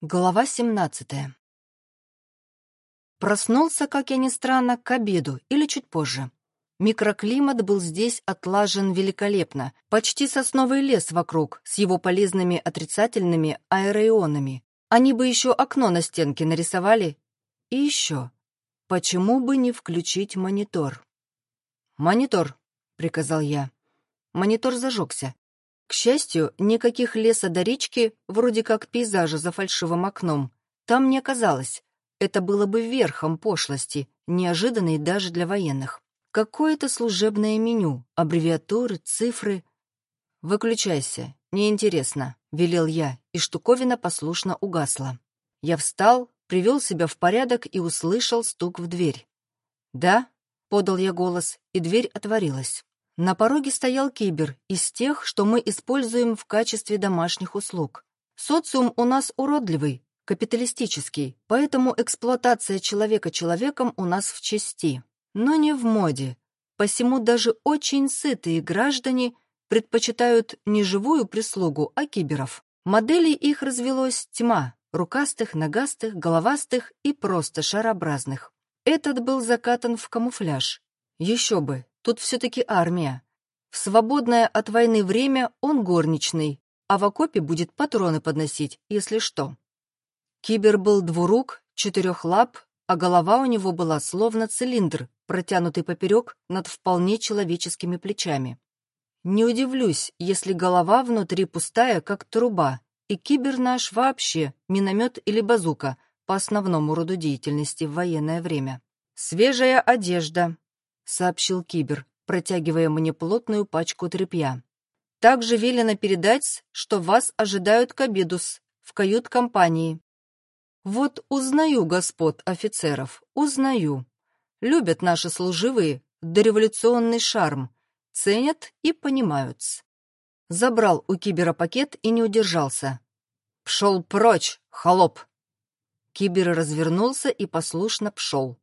Глава 17 Проснулся, как я ни странно, к обеду или чуть позже. Микроклимат был здесь отлажен великолепно, почти сосновый лес вокруг, с его полезными отрицательными аэроионами. Они бы еще окно на стенке нарисовали. И еще, почему бы не включить монитор? «Монитор», — приказал я. Монитор зажегся. К счастью, никаких леса до речки, вроде как пейзажа за фальшивым окном, там не оказалось. Это было бы верхом пошлости, неожиданной даже для военных. Какое-то служебное меню, аббревиатуры, цифры. «Выключайся, неинтересно», — велел я, и штуковина послушно угасла. Я встал, привел себя в порядок и услышал стук в дверь. «Да?» — подал я голос, и дверь отворилась. На пороге стоял кибер из тех, что мы используем в качестве домашних услуг. Социум у нас уродливый, капиталистический, поэтому эксплуатация человека человеком у нас в чести, но не в моде. Посему даже очень сытые граждане предпочитают не живую прислугу, а киберов. Моделей их развелось тьма, рукастых, ногастых, головастых и просто шарообразных. Этот был закатан в камуфляж. Еще бы, Тут все-таки армия. В свободное от войны время он горничный, а в окопе будет патроны подносить, если что. Кибер был двурук, четырех лап, а голова у него была словно цилиндр, протянутый поперек над вполне человеческими плечами. Не удивлюсь, если голова внутри пустая, как труба, и кибер наш вообще миномет или базука по основному роду деятельности в военное время. Свежая одежда, сообщил Кибер, протягивая мне плотную пачку тряпья. «Также велено передать, что вас ожидают к обедус в кают-компании». «Вот узнаю господ офицеров, узнаю. Любят наши служивые дореволюционный шарм, ценят и понимают. Забрал у Кибера пакет и не удержался. «Пшел прочь, холоп!» Кибер развернулся и послушно пшел.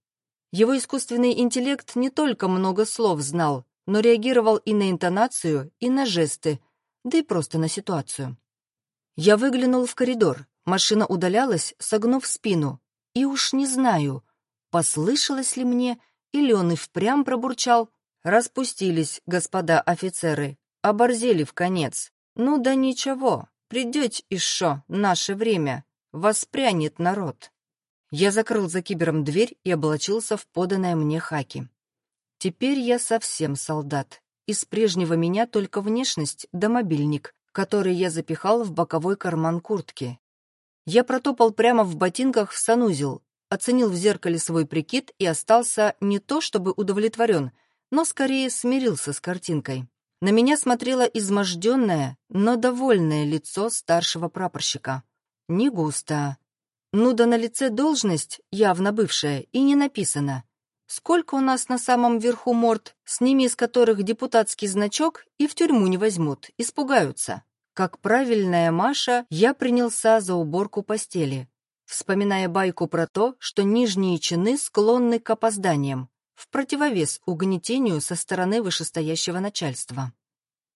Его искусственный интеллект не только много слов знал, но реагировал и на интонацию, и на жесты, да и просто на ситуацию. Я выглянул в коридор, машина удалялась, согнув спину, и уж не знаю, послышалось ли мне, или он и впрямь пробурчал. Распустились, господа офицеры, оборзели в конец. Ну да ничего, придете еще наше время, воспрянет народ. Я закрыл за кибером дверь и облачился в поданное мне хаки. Теперь я совсем солдат. Из прежнего меня только внешность да мобильник, который я запихал в боковой карман куртки. Я протопал прямо в ботинках в санузел, оценил в зеркале свой прикид и остался не то чтобы удовлетворен, но скорее смирился с картинкой. На меня смотрело изможденное, но довольное лицо старшего прапорщика. Не густо, ну да на лице должность, явно бывшая, и не написано. Сколько у нас на самом верху морд, сними из которых депутатский значок и в тюрьму не возьмут, испугаются. Как правильная Маша, я принялся за уборку постели, вспоминая байку про то, что нижние чины склонны к опозданиям, в противовес угнетению со стороны вышестоящего начальства.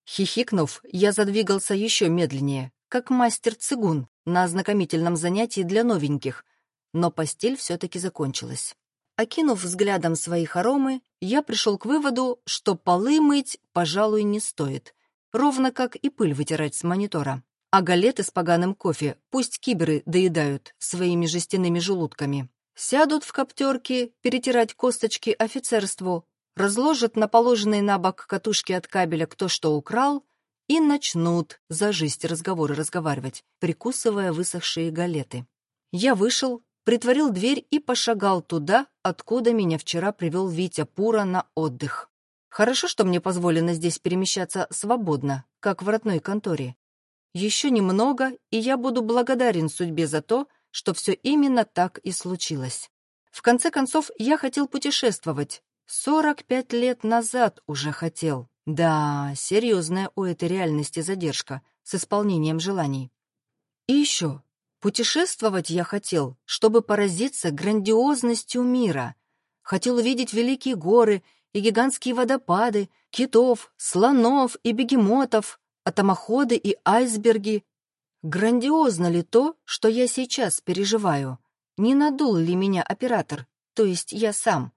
Хихикнув, я задвигался еще медленнее, как мастер-цигун на ознакомительном занятии для новеньких, но постель все-таки закончилась. Окинув взглядом свои хоромы, я пришел к выводу, что полы мыть, пожалуй, не стоит, ровно как и пыль вытирать с монитора. А галеты с поганым кофе пусть киберы доедают своими жестяными желудками. Сядут в коптерки перетирать косточки офицерству, разложат на положенные на бок катушки от кабеля кто что украл, и начнут за жизнь разговоры разговаривать, прикусывая высохшие галеты. Я вышел, притворил дверь и пошагал туда, откуда меня вчера привел Витя Пура на отдых. Хорошо, что мне позволено здесь перемещаться свободно, как в родной конторе. Еще немного, и я буду благодарен судьбе за то, что все именно так и случилось. В конце концов, я хотел путешествовать. Сорок пять лет назад уже хотел. Да, серьезная у этой реальности задержка с исполнением желаний. И еще, путешествовать я хотел, чтобы поразиться грандиозностью мира. Хотел увидеть великие горы и гигантские водопады, китов, слонов и бегемотов, атомоходы и айсберги. Грандиозно ли то, что я сейчас переживаю? Не надул ли меня оператор, то есть я сам?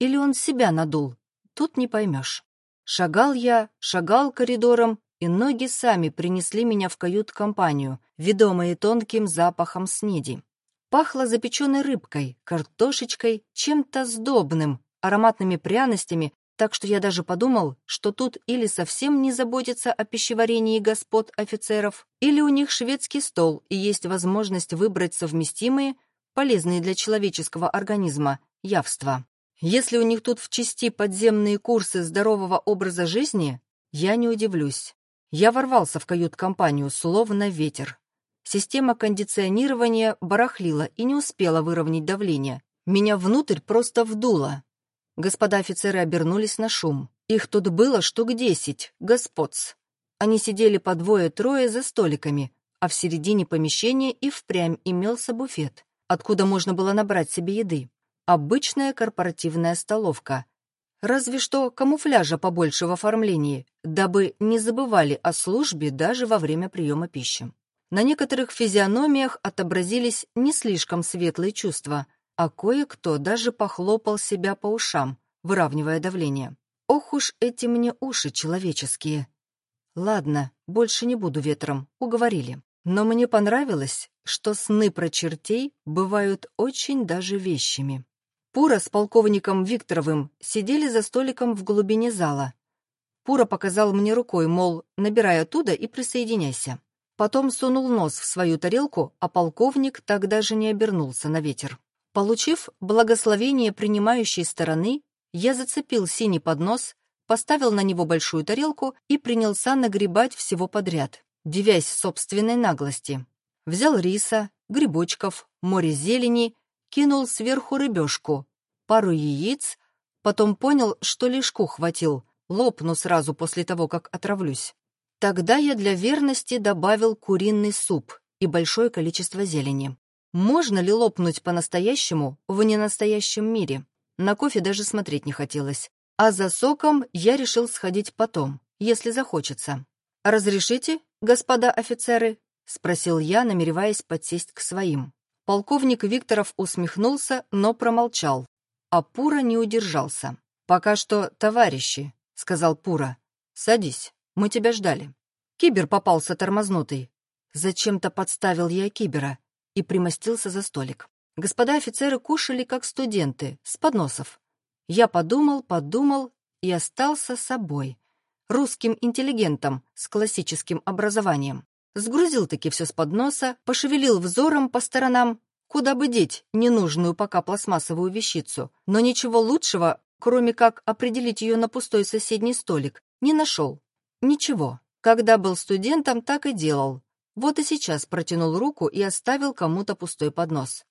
Или он себя надул? Тут не поймешь. Шагал я, шагал коридором, и ноги сами принесли меня в кают-компанию, ведомые тонким запахом снеди. Пахло запеченной рыбкой, картошечкой, чем-то сдобным, ароматными пряностями, так что я даже подумал, что тут или совсем не заботятся о пищеварении господ офицеров, или у них шведский стол и есть возможность выбрать совместимые, полезные для человеческого организма, явства. Если у них тут в части подземные курсы здорового образа жизни, я не удивлюсь. Я ворвался в кают-компанию, словно ветер. Система кондиционирования барахлила и не успела выровнять давление. Меня внутрь просто вдуло. Господа офицеры обернулись на шум. Их тут было штук десять, господц. Они сидели по двое-трое за столиками, а в середине помещения и впрямь имелся буфет, откуда можно было набрать себе еды. Обычная корпоративная столовка. Разве что камуфляжа побольше в оформлении, дабы не забывали о службе даже во время приема пищи. На некоторых физиономиях отобразились не слишком светлые чувства — а кое-кто даже похлопал себя по ушам, выравнивая давление. Ох уж эти мне уши человеческие. Ладно, больше не буду ветром, уговорили. Но мне понравилось, что сны про чертей бывают очень даже вещими. Пура с полковником Викторовым сидели за столиком в глубине зала. Пура показал мне рукой, мол, набирай оттуда и присоединяйся. Потом сунул нос в свою тарелку, а полковник так даже не обернулся на ветер. Получив благословение принимающей стороны, я зацепил синий поднос, поставил на него большую тарелку и принялся нагребать всего подряд, девясь собственной наглости. Взял риса, грибочков, море зелени, кинул сверху рыбешку, пару яиц, потом понял, что лишку хватил, лопну сразу после того, как отравлюсь. Тогда я для верности добавил куриный суп и большое количество зелени. Можно ли лопнуть по-настоящему в ненастоящем мире? На кофе даже смотреть не хотелось. А за соком я решил сходить потом, если захочется. «Разрешите, господа офицеры?» — спросил я, намереваясь подсесть к своим. Полковник Викторов усмехнулся, но промолчал. А Пура не удержался. «Пока что товарищи», — сказал Пура. «Садись, мы тебя ждали». Кибер попался тормознутый. Зачем-то подставил я Кибера и примостился за столик. Господа офицеры кушали, как студенты, с подносов. Я подумал, подумал и остался собой. Русским интеллигентом с классическим образованием. Сгрузил-таки все с подноса, пошевелил взором по сторонам, куда бы деть ненужную пока пластмассовую вещицу, но ничего лучшего, кроме как определить ее на пустой соседний столик, не нашел. Ничего. Когда был студентом, так и делал. Вот и сейчас протянул руку и оставил кому-то пустой поднос.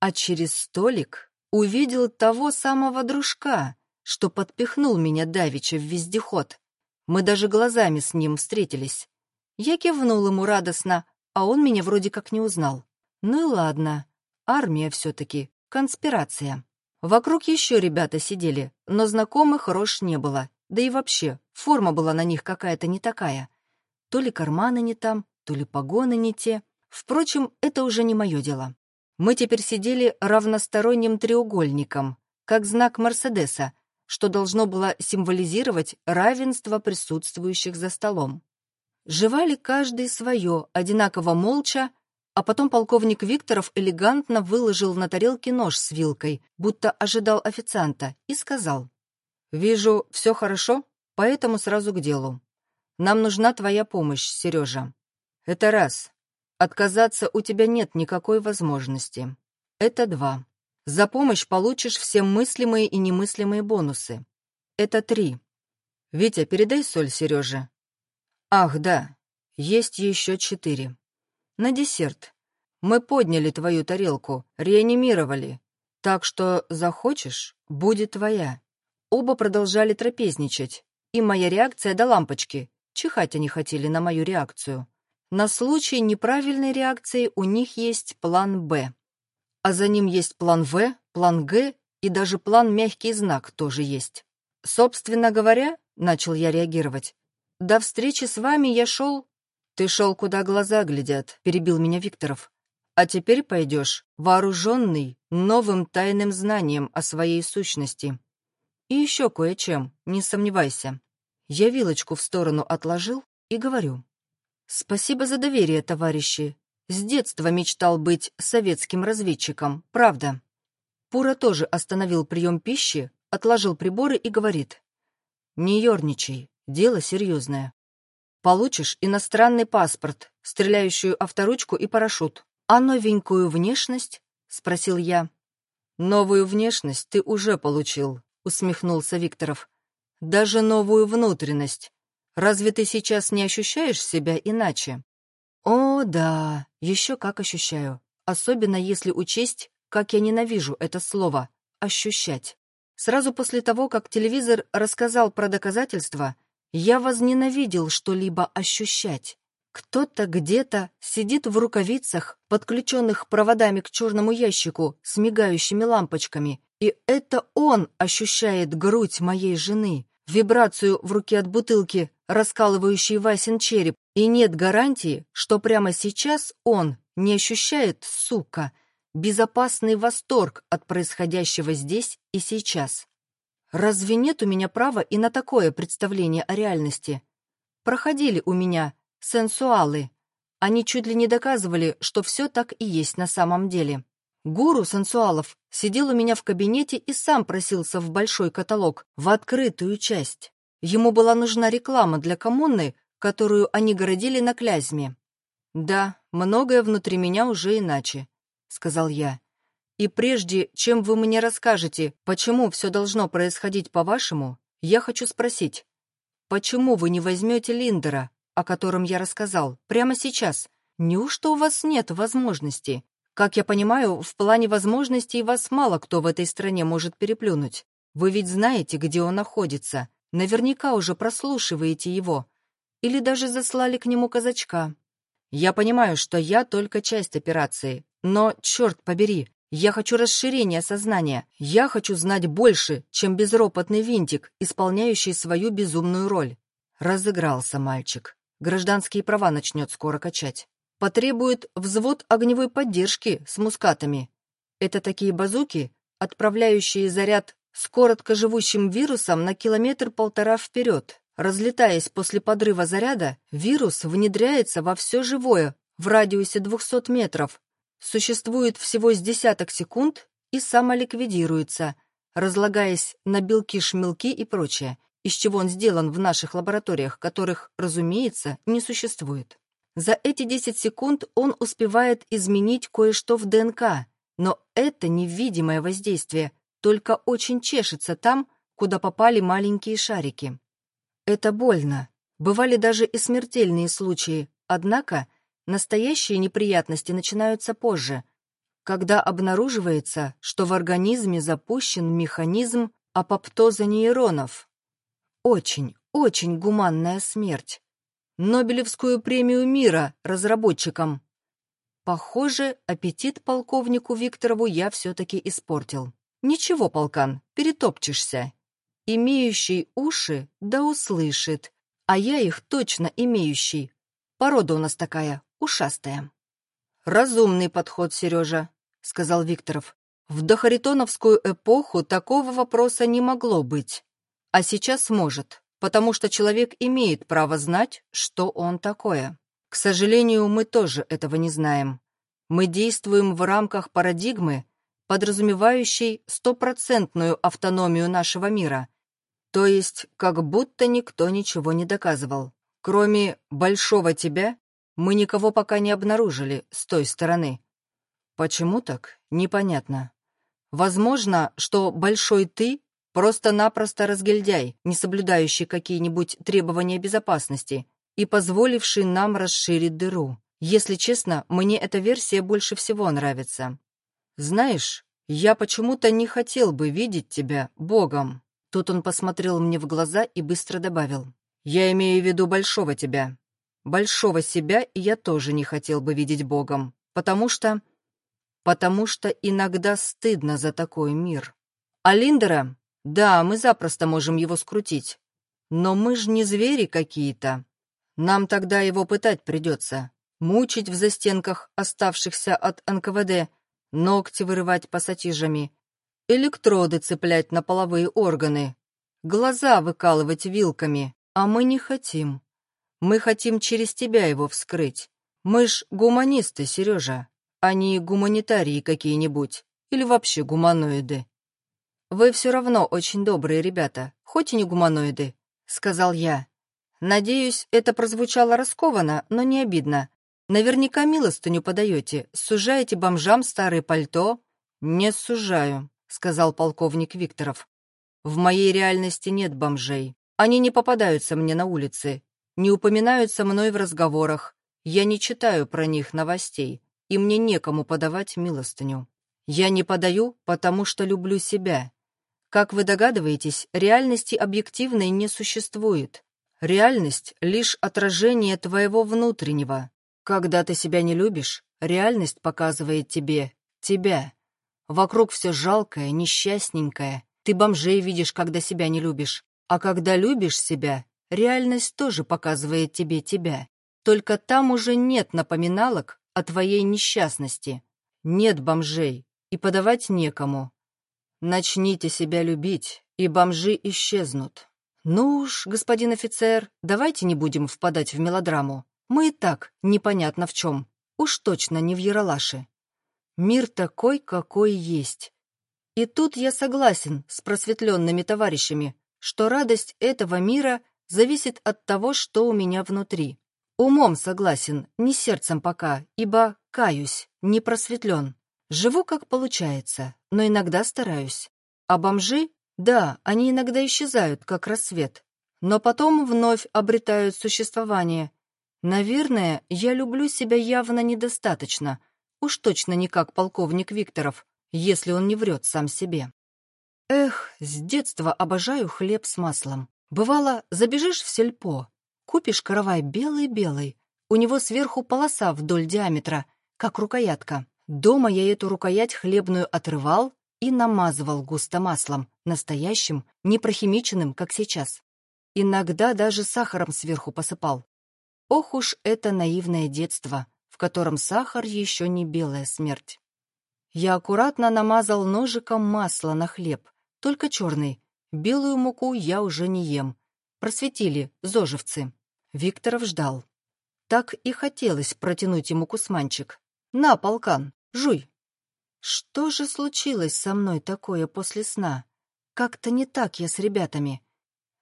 А через столик увидел того самого дружка, что подпихнул меня давеча в вездеход. Мы даже глазами с ним встретились. Я кивнул ему радостно, а он меня вроде как не узнал. Ну и ладно, армия все-таки, конспирация. Вокруг еще ребята сидели, но знакомых рож не было. Да и вообще, форма была на них какая-то не такая. То ли карманы не там, то ли погоны не те. Впрочем, это уже не мое дело. Мы теперь сидели равносторонним треугольником, как знак Мерседеса, что должно было символизировать равенство присутствующих за столом. Жевали каждый свое, одинаково молча, а потом полковник Викторов элегантно выложил на тарелке нож с вилкой, будто ожидал официанта, и сказал, «Вижу, все хорошо, поэтому сразу к делу. Нам нужна твоя помощь, Сережа. Это раз. Отказаться у тебя нет никакой возможности. Это два. За помощь получишь все мыслимые и немыслимые бонусы. Это три. Витя, передай соль Сереже. Ах, да, есть еще четыре. На десерт. Мы подняли твою тарелку, реанимировали. Так что захочешь, будет твоя. Оба продолжали трапезничать, и моя реакция до лампочки. Чихать они хотели на мою реакцию. На случай неправильной реакции у них есть план «Б». А за ним есть план «В», план «Г» и даже план «Мягкий знак» тоже есть. Собственно говоря, начал я реагировать, до встречи с вами я шел... «Ты шел, куда глаза глядят», — перебил меня Викторов. «А теперь пойдешь, вооруженный новым тайным знанием о своей сущности. И еще кое-чем, не сомневайся». Я вилочку в сторону отложил и говорю. «Спасибо за доверие, товарищи. С детства мечтал быть советским разведчиком, правда». Пура тоже остановил прием пищи, отложил приборы и говорит. «Не ерничай, дело серьезное. Получишь иностранный паспорт, стреляющую авторучку и парашют. А новенькую внешность? Спросил я. Новую внешность ты уже получил, усмехнулся Викторов. Даже новую внутренность. Разве ты сейчас не ощущаешь себя иначе? О, да, еще как ощущаю. Особенно если учесть, как я ненавижу это слово «ощущать». Сразу после того, как телевизор рассказал про доказательства, я возненавидел что-либо ощущать. Кто-то где-то сидит в рукавицах, подключенных проводами к черному ящику с мигающими лампочками, и это он ощущает грудь моей жены, вибрацию в руке от бутылки, раскалывающей Васин череп, и нет гарантии, что прямо сейчас он не ощущает, сука, безопасный восторг от происходящего здесь и сейчас. Разве нет у меня права и на такое представление о реальности? Проходили у меня сенсуалы. Они чуть ли не доказывали, что все так и есть на самом деле. Гуру сенсуалов сидел у меня в кабинете и сам просился в большой каталог, в открытую часть. Ему была нужна реклама для коммуны, которую они городили на Клязьме. «Да, многое внутри меня уже иначе», — сказал я. И прежде, чем вы мне расскажете, почему все должно происходить по-вашему, я хочу спросить, почему вы не возьмете Линдера, о котором я рассказал, прямо сейчас? Неужто у вас нет возможности? Как я понимаю, в плане возможностей вас мало кто в этой стране может переплюнуть. Вы ведь знаете, где он находится. Наверняка уже прослушиваете его. Или даже заслали к нему казачка. Я понимаю, что я только часть операции, но, черт побери, я хочу расширения сознания. Я хочу знать больше, чем безропотный винтик, исполняющий свою безумную роль. Разыгрался мальчик. Гражданские права начнет скоро качать. Потребует взвод огневой поддержки с мускатами. Это такие базуки, отправляющие заряд с короткоживущим вирусом на километр-полтора вперед. Разлетаясь после подрыва заряда, вирус внедряется во все живое в радиусе 200 метров, существует всего с десяток секунд и самоликвидируется, разлагаясь на белки, шмелки и прочее, из чего он сделан в наших лабораториях, которых, разумеется, не существует. За эти 10 секунд он успевает изменить кое-что в ДНК, но это невидимое воздействие, только очень чешется там, куда попали маленькие шарики. Это больно. Бывали даже и смертельные случаи, однако Настоящие неприятности начинаются позже, когда обнаруживается, что в организме запущен механизм апоптоза нейронов. Очень, очень гуманная смерть. Нобелевскую премию мира разработчикам. Похоже, аппетит полковнику Викторову я все-таки испортил. Ничего, полкан, перетопчешься. Имеющий уши да услышит, а я их точно имеющий. Порода у нас такая, ушастая. «Разумный подход, Сережа», — сказал Викторов. «В дохаритоновскую эпоху такого вопроса не могло быть. А сейчас может, потому что человек имеет право знать, что он такое. К сожалению, мы тоже этого не знаем. Мы действуем в рамках парадигмы, подразумевающей стопроцентную автономию нашего мира, то есть как будто никто ничего не доказывал. Кроме большого тебя мы никого пока не обнаружили с той стороны. Почему так? Непонятно. Возможно, что большой ты просто-напросто разгильдяй, не соблюдающий какие-нибудь требования безопасности и позволивший нам расширить дыру. Если честно, мне эта версия больше всего нравится. Знаешь, я почему-то не хотел бы видеть тебя Богом. Тут он посмотрел мне в глаза и быстро добавил. Я имею в виду большого тебя. Большого себя я тоже не хотел бы видеть Богом, потому что... Потому что иногда стыдно за такой мир. А Линдера? Да, мы запросто можем его скрутить. Но мы ж не звери какие-то. Нам тогда его пытать придется, мучить в застенках оставшихся от НКВД, ногти вырывать пассатижами, электроды цеплять на половые органы, глаза выкалывать вилками, а мы не хотим. Мы хотим через тебя его вскрыть. Мы ж гуманисты, Сережа, а не гуманитарии какие-нибудь, или вообще гуманоиды. Вы все равно очень добрые ребята, хоть и не гуманоиды, сказал я. Надеюсь, это прозвучало раскованно, но не обидно. Наверняка милостыню подаете, сужаете бомжам старые пальто. Не сужаю, сказал полковник Викторов. В моей реальности нет бомжей. Они не попадаются мне на улице, не упоминаются мной в разговорах. Я не читаю про них новостей, и мне некому подавать милостыню. Я не подаю, потому что люблю себя. Как вы догадываетесь, реальности объективной не существует. Реальность — лишь отражение твоего внутреннего. Когда ты себя не любишь, реальность показывает тебе тебя. Вокруг все жалкое, несчастненькое. Ты бомжей видишь, когда себя не любишь. А когда любишь себя, реальность тоже показывает тебе тебя. Только там уже нет напоминалок о твоей несчастности. Нет бомжей, и подавать некому. Начните себя любить, и бомжи исчезнут. Ну уж, господин офицер, давайте не будем впадать в мелодраму. Мы и так непонятно в чем. Уж точно не в Яралаше. Мир такой, какой есть. И тут я согласен с просветленными товарищами, что радость этого мира зависит от того, что у меня внутри. Умом согласен, не сердцем пока, ибо, каюсь, не просветлен. Живу как получается, но иногда стараюсь. А бомжи, да, они иногда исчезают, как рассвет, но потом вновь обретают существование. Наверное, я люблю себя явно недостаточно, уж точно не как полковник Викторов, если он не врет сам себе. Эх, с детства обожаю хлеб с маслом. Бывало, забежишь в сельпо, купишь каравай белый-белый, у него сверху полоса вдоль диаметра, как рукоятка. Дома я эту рукоять хлебную отрывал и намазывал густо маслом, настоящим, не прохимиченным, как сейчас. Иногда даже сахаром сверху посыпал. Ох уж это наивное детство, в котором сахар еще не белая смерть. Я аккуратно намазал ножиком масло на хлеб, только черный. Белую муку я уже не ем. Просветили, зожевцы. Викторов ждал. Так и хотелось протянуть ему кусманчик, «На, полкан, жуй!» Что же случилось со мной такое после сна? Как-то не так я с ребятами.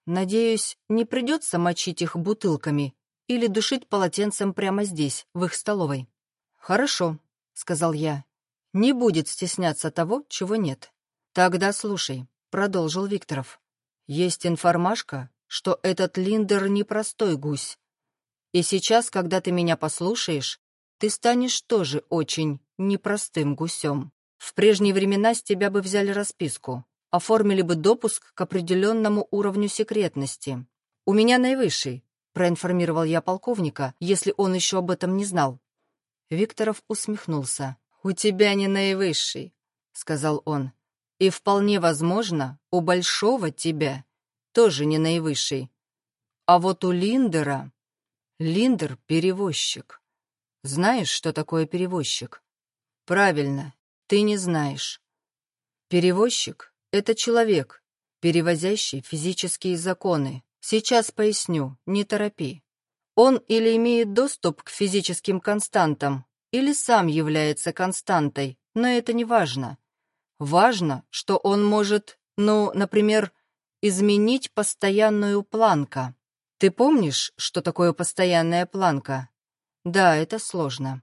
Надеюсь, не придется мочить их бутылками или душить полотенцем прямо здесь, в их столовой. «Хорошо», — сказал я. «Не будет стесняться того, чего нет». «Тогда слушай», — продолжил Викторов. «Есть информашка, что этот Линдер непростой гусь. И сейчас, когда ты меня послушаешь, ты станешь тоже очень непростым гусем. В прежние времена с тебя бы взяли расписку, оформили бы допуск к определенному уровню секретности. У меня наивысший, проинформировал я полковника, если он еще об этом не знал. Викторов усмехнулся. «У тебя не наивысший», — сказал он. «И вполне возможно, у большого тебя тоже не наивысший. А вот у Линдера... Линдер — перевозчик. Знаешь, что такое перевозчик? Правильно, ты не знаешь. Перевозчик — это человек, перевозящий физические законы. Сейчас поясню, не торопи. Он или имеет доступ к физическим константам, или сам является константой, но это не важно. Важно, что он может, ну, например, изменить постоянную планка. Ты помнишь, что такое постоянная планка? Да, это сложно.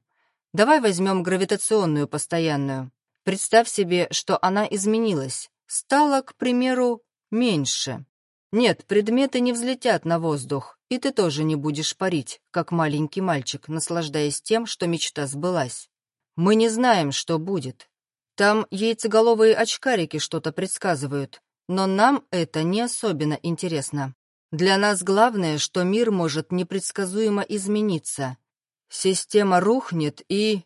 Давай возьмем гравитационную постоянную. Представь себе, что она изменилась. Стала, к примеру, меньше. Нет, предметы не взлетят на воздух, и ты тоже не будешь парить, как маленький мальчик, наслаждаясь тем, что мечта сбылась. Мы не знаем, что будет. Там яйцеголовые очкарики что-то предсказывают, но нам это не особенно интересно. Для нас главное, что мир может непредсказуемо измениться, Система рухнет и...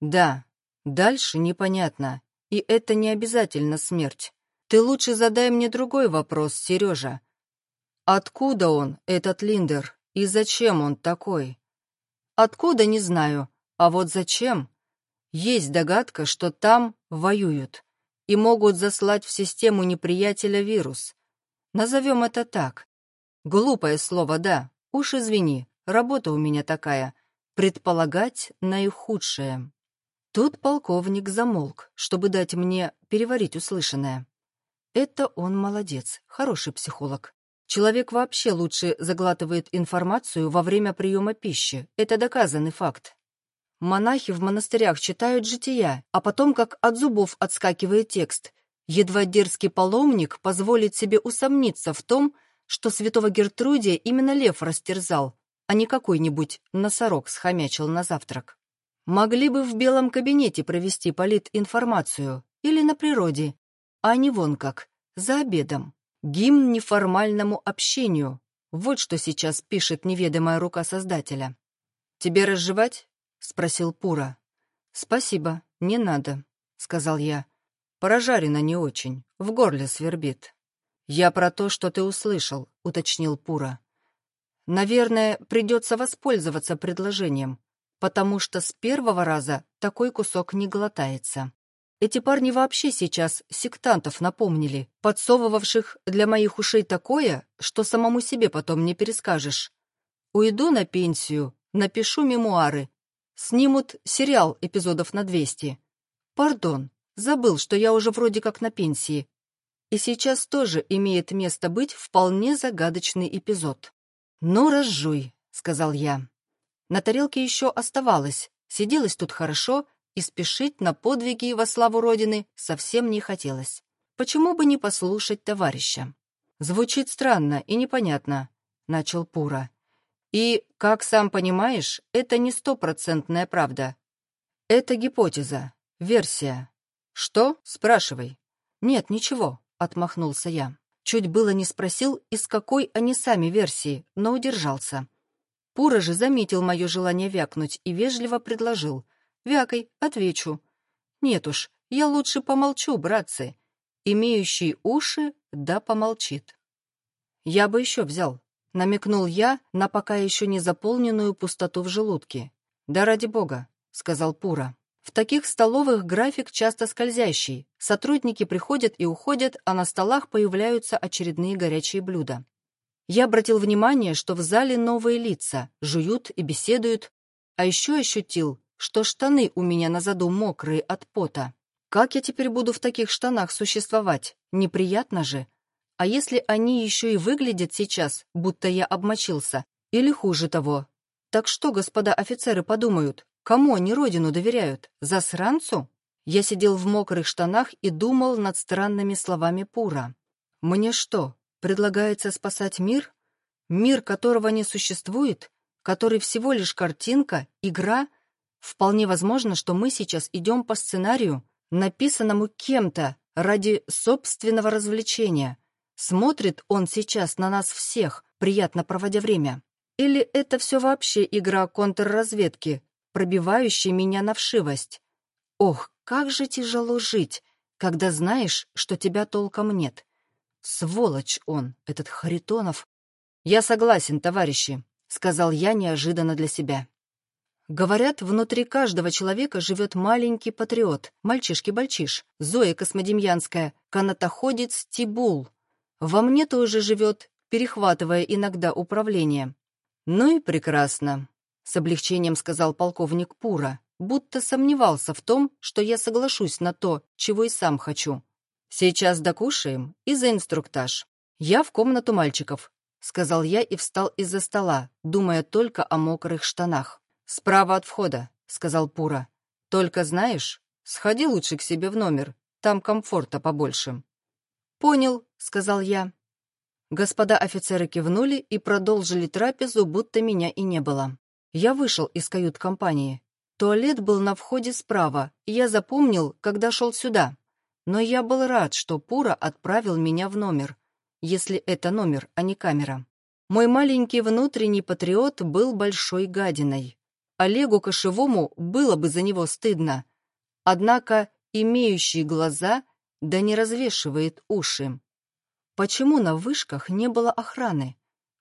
Да, дальше непонятно. И это не обязательно смерть. Ты лучше задай мне другой вопрос, Сережа. Откуда он, этот Линдер? И зачем он такой? Откуда, не знаю. А вот зачем? Есть догадка, что там воюют и могут заслать в систему неприятеля вирус. Назовем это так. Глупое слово, да. Уж извини, работа у меня такая. Предполагать наихудшее. Тут полковник замолк, чтобы дать мне переварить услышанное. Это он молодец, хороший психолог. Человек вообще лучше заглатывает информацию во время приема пищи. Это доказанный факт. Монахи в монастырях читают жития, а потом как от зубов отскакивает текст. Едва дерзкий паломник позволит себе усомниться в том, что святого Гертрудия именно лев растерзал, а не какой-нибудь носорог схомячил на завтрак. Могли бы в белом кабинете провести политинформацию или на природе, а не вон как, за обедом. Гимн неформальному общению. Вот что сейчас пишет неведомая рука Создателя. «Тебе разжевать?» — спросил Пура. «Спасибо, не надо», — сказал я. «Прожарено не очень, в горле свербит». «Я про то, что ты услышал», — уточнил Пура. «Наверное, придется воспользоваться предложением, потому что с первого раза такой кусок не глотается». Эти парни вообще сейчас сектантов напомнили, подсовывавших для моих ушей такое, что самому себе потом не перескажешь. Уйду на пенсию, напишу мемуары. Снимут сериал эпизодов на 200. Пардон, забыл, что я уже вроде как на пенсии. И сейчас тоже имеет место быть вполне загадочный эпизод. «Ну, разжуй», — сказал я. На тарелке еще оставалось, сиделось тут хорошо — и спешить на подвиги во славу Родины совсем не хотелось. Почему бы не послушать товарища? Звучит странно и непонятно, — начал Пура. И, как сам понимаешь, это не стопроцентная правда. Это гипотеза, версия. Что? Спрашивай. Нет, ничего, — отмахнулся я. Чуть было не спросил, из какой они сами версии, но удержался. Пура же заметил мое желание вякнуть и вежливо предложил. Вякой, отвечу. Нет уж, я лучше помолчу, братцы. Имеющий уши, да помолчит. Я бы еще взял, намекнул я на пока еще не заполненную пустоту в желудке. Да ради бога, сказал Пура. В таких столовых график часто скользящий. Сотрудники приходят и уходят, а на столах появляются очередные горячие блюда. Я обратил внимание, что в зале новые лица, жуют и беседуют, а еще ощутил, что штаны у меня на заду мокрые от пота. Как я теперь буду в таких штанах существовать? Неприятно же. А если они еще и выглядят сейчас, будто я обмочился? Или хуже того? Так что, господа офицеры, подумают? Кому они родину доверяют? Засранцу? Я сидел в мокрых штанах и думал над странными словами Пура. Мне что, предлагается спасать мир? Мир, которого не существует? Который всего лишь картинка, игра — Вполне возможно, что мы сейчас идем по сценарию, написанному кем-то ради собственного развлечения. Смотрит он сейчас на нас всех, приятно проводя время. Или это все вообще игра контрразведки, пробивающая меня на вшивость? Ох, как же тяжело жить, когда знаешь, что тебя толком нет. Сволочь он, этот Харитонов. Я согласен, товарищи, — сказал я неожиданно для себя. Говорят, внутри каждого человека живет маленький патриот, мальчишки-бальчиш, Зоя Космодемьянская, канатоходец Тибул. Во мне тоже живет, перехватывая иногда управление. Ну и прекрасно, с облегчением сказал полковник Пура, будто сомневался в том, что я соглашусь на то, чего и сам хочу. Сейчас докушаем и за инструктаж. Я в комнату мальчиков, сказал я и встал из-за стола, думая только о мокрых штанах. «Справа от входа», — сказал Пура. «Только знаешь, сходи лучше к себе в номер, там комфорта побольше». «Понял», — сказал я. Господа офицеры кивнули и продолжили трапезу, будто меня и не было. Я вышел из кают-компании. Туалет был на входе справа, и я запомнил, когда шел сюда. Но я был рад, что Пура отправил меня в номер, если это номер, а не камера. Мой маленький внутренний патриот был большой гадиной. Олегу Кошевому было бы за него стыдно. Однако имеющий глаза да не развешивает уши. Почему на вышках не было охраны?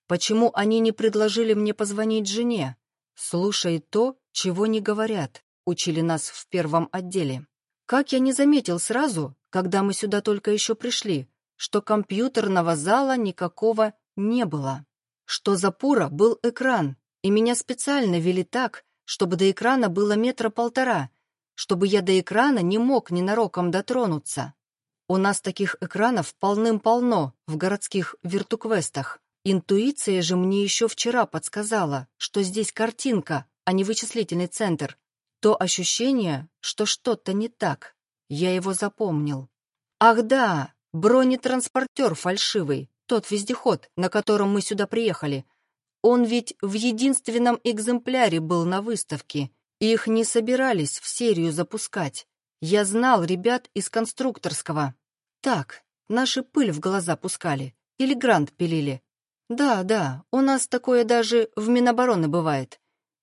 Почему они не предложили мне позвонить жене? Слушай то, чего не говорят, учили нас в первом отделе. Как я не заметил сразу, когда мы сюда только еще пришли, что компьютерного зала никакого не было. Что за пура был экран, и меня специально вели так, чтобы до экрана было метра полтора, чтобы я до экрана не мог ненароком дотронуться. У нас таких экранов полным-полно в городских виртуквестах. Интуиция же мне еще вчера подсказала, что здесь картинка, а не вычислительный центр. То ощущение, что что-то не так. Я его запомнил. Ах да, бронетранспортер фальшивый, тот вездеход, на котором мы сюда приехали. Он ведь в единственном экземпляре был на выставке. Их не собирались в серию запускать. Я знал ребят из конструкторского. Так, наши пыль в глаза пускали. Или грант пилили. Да, да, у нас такое даже в Минобороны бывает.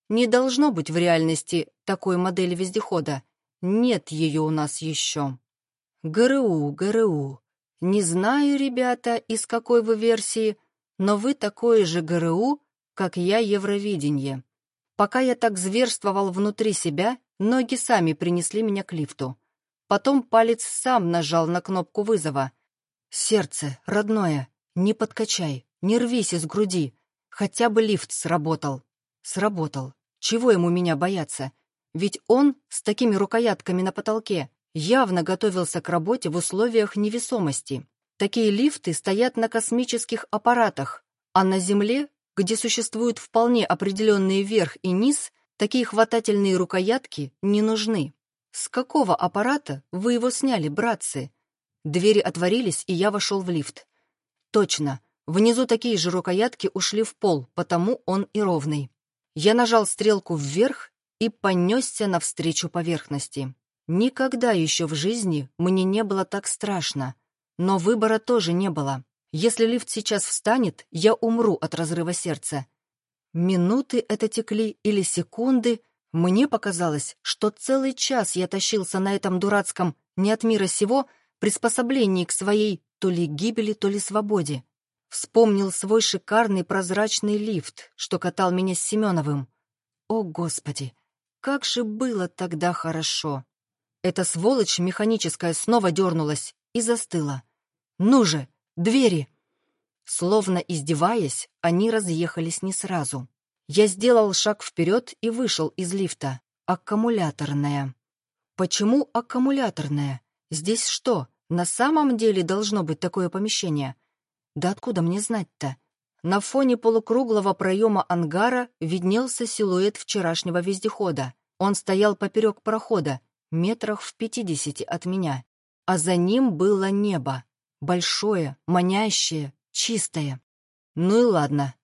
Не должно быть в реальности такой модели вездехода. Нет ее у нас еще. ГРУ, ГРУ. Не знаю, ребята, из какой вы версии, но вы такое же ГРУ, как я Евровидение. Пока я так зверствовал внутри себя, ноги сами принесли меня к лифту. Потом палец сам нажал на кнопку вызова. «Сердце, родное, не подкачай, не рвись из груди. Хотя бы лифт сработал». Сработал. Чего ему меня бояться? Ведь он с такими рукоятками на потолке явно готовился к работе в условиях невесомости. Такие лифты стоят на космических аппаратах, а на Земле где существуют вполне определенные верх и низ, такие хватательные рукоятки не нужны. С какого аппарата вы его сняли, братцы? Двери отворились, и я вошел в лифт. Точно, внизу такие же рукоятки ушли в пол, потому он и ровный. Я нажал стрелку вверх и понесся навстречу поверхности. Никогда еще в жизни мне не было так страшно, но выбора тоже не было. Если лифт сейчас встанет, я умру от разрыва сердца. Минуты это текли или секунды. Мне показалось, что целый час я тащился на этом дурацком «не от мира сего» приспособлении к своей то ли гибели, то ли свободе. Вспомнил свой шикарный прозрачный лифт, что катал меня с Семеновым. О, Господи, как же было тогда хорошо! Эта сволочь механическая снова дернулась и застыла. «Ну же, Двери!» Словно издеваясь, они разъехались не сразу. Я сделал шаг вперед и вышел из лифта. Аккумуляторная. Почему аккумуляторная? Здесь что, на самом деле должно быть такое помещение? Да откуда мне знать-то? На фоне полукруглого проема ангара виднелся силуэт вчерашнего вездехода. Он стоял поперек прохода, метрах в пятидесяти от меня. А за ним было небо. Большое, манящее, чистое. Ну и ладно.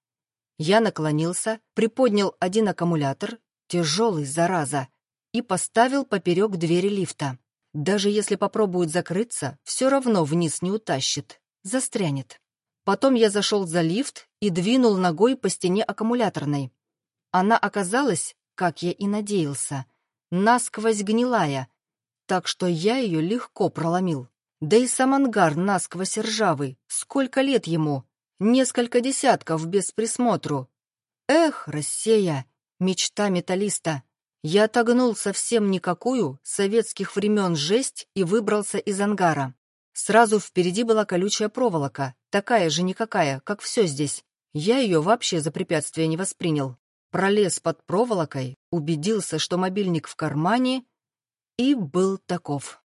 Я наклонился, приподнял один аккумулятор, тяжелый, зараза, и поставил поперек двери лифта. Даже если попробует закрыться, все равно вниз не утащит, застрянет. Потом я зашел за лифт и двинул ногой по стене аккумуляторной. Она оказалась, как я и надеялся, насквозь гнилая, так что я ее легко проломил. Да и сам ангар насквозь ржавый. Сколько лет ему? Несколько десятков без присмотру. Эх, Россия, мечта металлиста. Я отогнул совсем никакую, советских времен жесть и выбрался из ангара. Сразу впереди была колючая проволока, такая же никакая, как все здесь. Я ее вообще за препятствие не воспринял. Пролез под проволокой, убедился, что мобильник в кармане, и был таков.